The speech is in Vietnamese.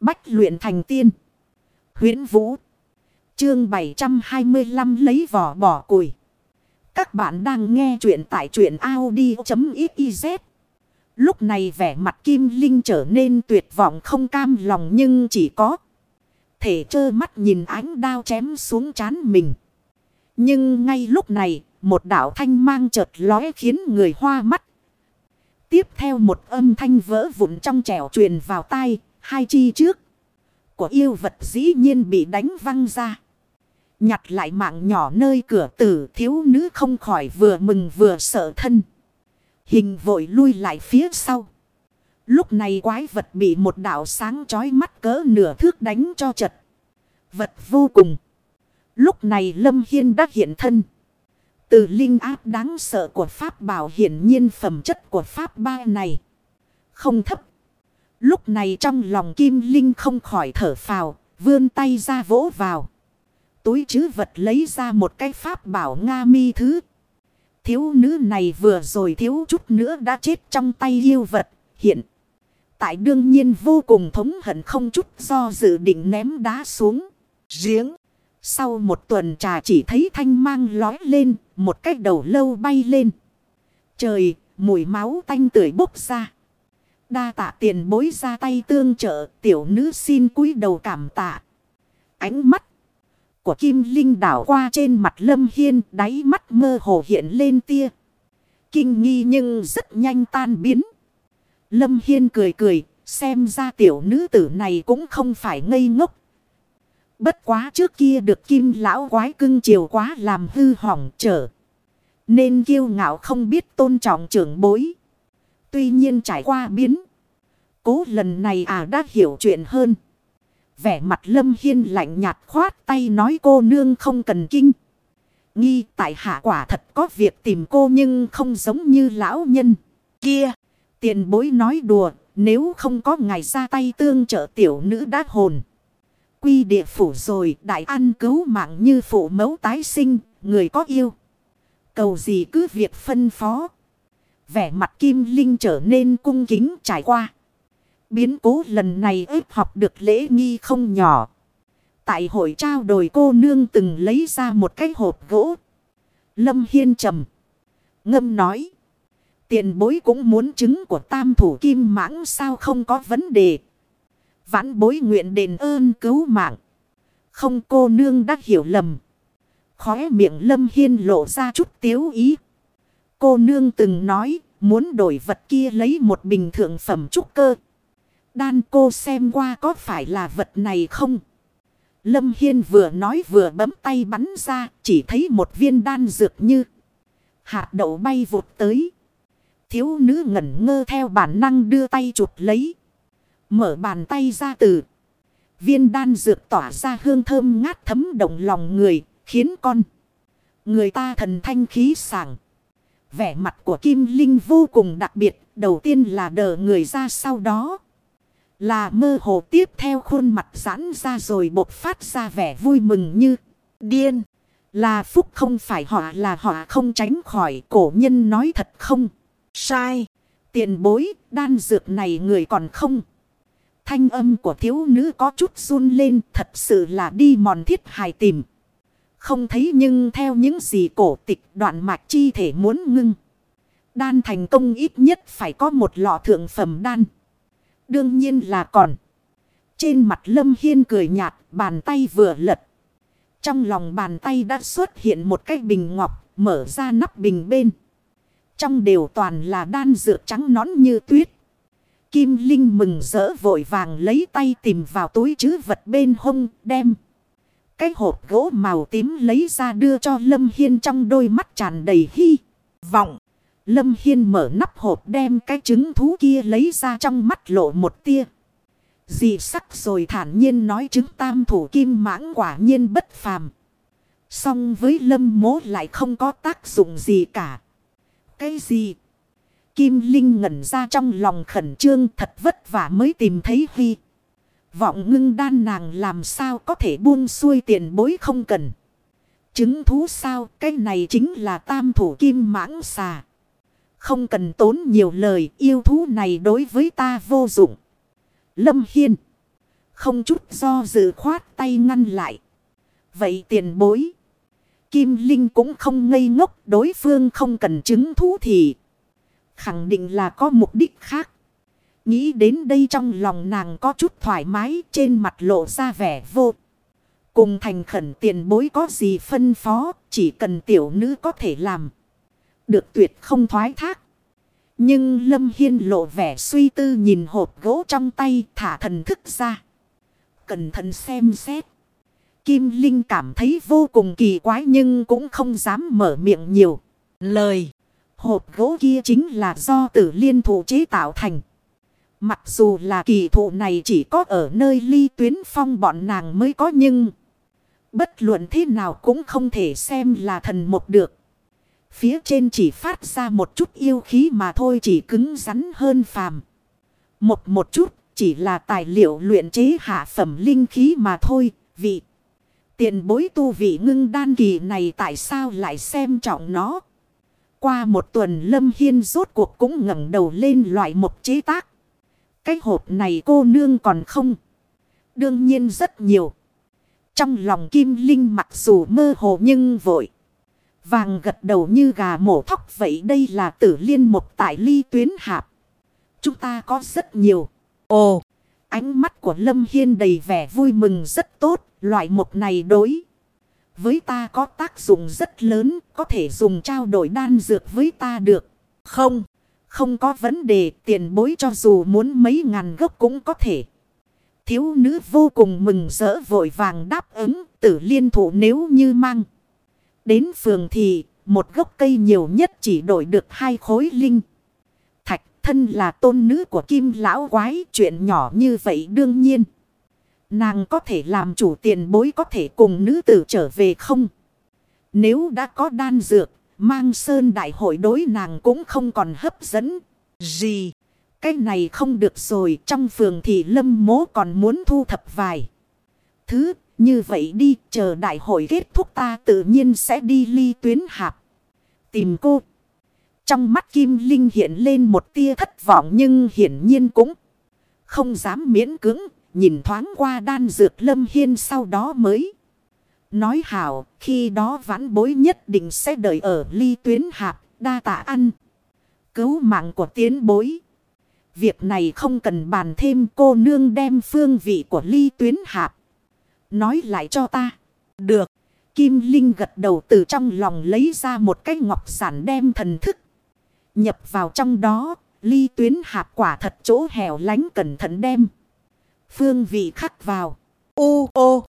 Bách luyện thành tiên. huyễn Vũ. Chương 725 lấy vỏ bỏ củi. Các bạn đang nghe truyện tại truyện Audi.xyz. Lúc này vẻ mặt Kim Linh trở nên tuyệt vọng không cam lòng nhưng chỉ có. Thể trơ mắt nhìn ánh đao chém xuống chán mình. Nhưng ngay lúc này, một đạo thanh mang chợt lóe khiến người hoa mắt. Tiếp theo một âm thanh vỡ vụn trong trẻo truyền vào tai, hai chi trước. Của yêu vật dĩ nhiên bị đánh văng ra. Nhặt lại mạng nhỏ nơi cửa tử thiếu nữ không khỏi vừa mừng vừa sợ thân. Hình vội lui lại phía sau. Lúc này quái vật bị một đạo sáng chói mắt cỡ nửa thước đánh cho chật. Vật vô cùng. Lúc này Lâm Hiên đã hiện thân. Từ linh áp đáng sợ của Pháp bảo hiển nhiên phẩm chất của Pháp ba này. Không thấp. Lúc này trong lòng Kim Linh không khỏi thở phào, vươn tay ra vỗ vào. Túi chứ vật lấy ra một cái Pháp bảo Nga mi thứ. Thiếu nữ này vừa rồi thiếu chút nữa đã chết trong tay yêu vật, hiện. Tại đương nhiên vô cùng thống hận không chút do dự định ném đá xuống. Giếng. Sau một tuần trà chỉ thấy thanh mang lói lên, một cái đầu lâu bay lên. Trời, mùi máu tanh tưởi bốc ra. Đa tạ tiền bối ra tay tương trợ, tiểu nữ xin cúi đầu cảm tạ. Ánh mắt của Kim Linh đảo qua trên mặt Lâm Hiên, đáy mắt mơ hồ hiện lên tia. Kinh nghi nhưng rất nhanh tan biến. Lâm Hiên cười cười, xem ra tiểu nữ tử này cũng không phải ngây ngốc. Bất quá trước kia được kim lão quái cưng chiều quá làm hư hỏng trở. Nên kiêu ngạo không biết tôn trọng trưởng bối. Tuy nhiên trải qua biến. Cố lần này à đã hiểu chuyện hơn. Vẻ mặt lâm hiên lạnh nhạt khoát tay nói cô nương không cần kinh. Nghi tại hạ quả thật có việc tìm cô nhưng không giống như lão nhân. Kia, tiền bối nói đùa, nếu không có ngài ra tay tương trợ tiểu nữ đã hồn. Quy địa phủ rồi, đại ăn cứu mạng như phụ mẫu tái sinh, người có yêu. Cầu gì cứ việc phân phó. Vẻ mặt kim linh trở nên cung kính trải qua. Biến cố lần này ếp học được lễ nghi không nhỏ. Tại hội trao đổi cô nương từng lấy ra một cái hộp gỗ. Lâm Hiên trầm. Ngâm nói. Tiền bối cũng muốn chứng của tam thủ kim mãng sao không có vấn đề. Vãn bối nguyện đền ơn cứu mạng. Không, cô nương đã hiểu lầm. Khóe miệng Lâm Hiên lộ ra chút tiếu ý. Cô nương từng nói muốn đổi vật kia lấy một bình thượng phẩm trúc cơ. Đan cô xem qua có phải là vật này không? Lâm Hiên vừa nói vừa bấm tay bắn ra, chỉ thấy một viên đan dược như hạt đậu bay vụt tới. Thiếu nữ ngẩn ngơ theo bản năng đưa tay chụp lấy. Mở bàn tay ra từ. Viên đan dược tỏa ra hương thơm ngát thấm động lòng người, khiến con. Người ta thần thanh khí sảng. Vẻ mặt của Kim Linh vô cùng đặc biệt, đầu tiên là đờ người ra sau đó. Là mơ hồ tiếp theo khuôn mặt giãn ra rồi bột phát ra vẻ vui mừng như điên. Là phúc không phải họ là họ không tránh khỏi cổ nhân nói thật không. Sai. Tiền bối, đan dược này người còn không. Thanh âm của thiếu nữ có chút run lên thật sự là đi mòn thiết hài tìm. Không thấy nhưng theo những gì cổ tịch đoạn mạch chi thể muốn ngưng. Đan thành công ít nhất phải có một lọ thượng phẩm đan. Đương nhiên là còn. Trên mặt Lâm Hiên cười nhạt, bàn tay vừa lật. Trong lòng bàn tay đã xuất hiện một cái bình ngọc, mở ra nắp bình bên. Trong đều toàn là đan dược trắng nón như tuyết. Kim Linh mừng rỡ vội vàng lấy tay tìm vào túi chứ vật bên hông đem. Cái hộp gỗ màu tím lấy ra đưa cho Lâm Hiên trong đôi mắt tràn đầy hy vọng. Lâm Hiên mở nắp hộp đem cái trứng thú kia lấy ra trong mắt lộ một tia. Dị sắc rồi thản nhiên nói trứng tam thủ kim mãng quả nhiên bất phàm. Song với lâm mố lại không có tác dụng gì cả. Cái gì? Kim Linh ngẩn ra trong lòng khẩn trương thật vất vả mới tìm thấy Huy. Vọng ngưng đan nàng làm sao có thể buông xuôi tiền bối không cần. Chứng thú sao, cái này chính là tam thủ kim mãng xà. Không cần tốn nhiều lời, yêu thú này đối với ta vô dụng. Lâm Hiên. Không chút do dự khoát tay ngăn lại. Vậy tiền bối. Kim Linh cũng không ngây ngốc. Đối phương không cần chứng thú thì. Khẳng định là có mục đích khác. Nghĩ đến đây trong lòng nàng có chút thoải mái. Trên mặt lộ ra vẻ vô. Cùng thành khẩn tiền bối có gì phân phó. Chỉ cần tiểu nữ có thể làm. Được tuyệt không thoái thác. Nhưng Lâm Hiên lộ vẻ suy tư nhìn hộp gỗ trong tay, thả thần thức ra. Cẩn thận xem xét. Kim Linh cảm thấy vô cùng kỳ quái nhưng cũng không dám mở miệng nhiều. Lời. Hộp gỗ kia chính là do tử liên thủ chế tạo thành. Mặc dù là kỳ thụ này chỉ có ở nơi ly tuyến phong bọn nàng mới có nhưng. Bất luận thế nào cũng không thể xem là thần một được. Phía trên chỉ phát ra một chút yêu khí mà thôi chỉ cứng rắn hơn phàm. Một một chút chỉ là tài liệu luyện chế hạ phẩm linh khí mà thôi. Vị tiền bối tu vị ngưng đan kỳ này tại sao lại xem trọng nó. Qua một tuần Lâm Hiên rốt cuộc cũng ngẩng đầu lên loại một chế tác. Cái hộp này cô nương còn không. Đương nhiên rất nhiều. Trong lòng Kim Linh mặc dù mơ hồ nhưng vội. Vàng gật đầu như gà mổ thóc vậy đây là tử liên một tại ly tuyến hạp. Chúng ta có rất nhiều. Ồ, ánh mắt của Lâm Hiên đầy vẻ vui mừng rất tốt. Loại một này đối. Với ta có tác dụng rất lớn. Có thể dùng trao đổi đan dược với ta được. Không, không có vấn đề tiền bối cho dù muốn mấy ngàn gốc cũng có thể. Thiếu nữ vô cùng mừng rỡ vội vàng đáp ứng tử liên thủ nếu như mang. Đến phường thì một gốc cây nhiều nhất chỉ đổi được hai khối linh. Thạch thân là tôn nữ của kim lão quái chuyện nhỏ như vậy đương nhiên. Nàng có thể làm chủ tiền bối có thể cùng nữ tử trở về không? Nếu đã có đan dược, mang sơn đại hội đối nàng cũng không còn hấp dẫn. Gì? Cái này không được rồi, trong phường thì lâm mố còn muốn thu thập vài. Thứ như vậy đi, chờ đại hội kết thúc ta tự nhiên sẽ đi ly tuyến hạp. Tìm cô. Trong mắt Kim Linh hiện lên một tia thất vọng nhưng hiển nhiên cũng không dám miễn cứng. Nhìn thoáng qua đan dược lâm hiên sau đó mới. Nói hảo, khi đó vãn bối nhất định sẽ đợi ở ly tuyến hạp, đa tạ ăn. Cứu mạng của tiến bối. Việc này không cần bàn thêm cô nương đem phương vị của ly tuyến hạp. Nói lại cho ta. Được. Kim Linh gật đầu từ trong lòng lấy ra một cái ngọc sản đem thần thức. Nhập vào trong đó. Ly tuyến hạp quả thật chỗ hẻo lánh cẩn thận đem. Phương vị khắc vào. Ô ô.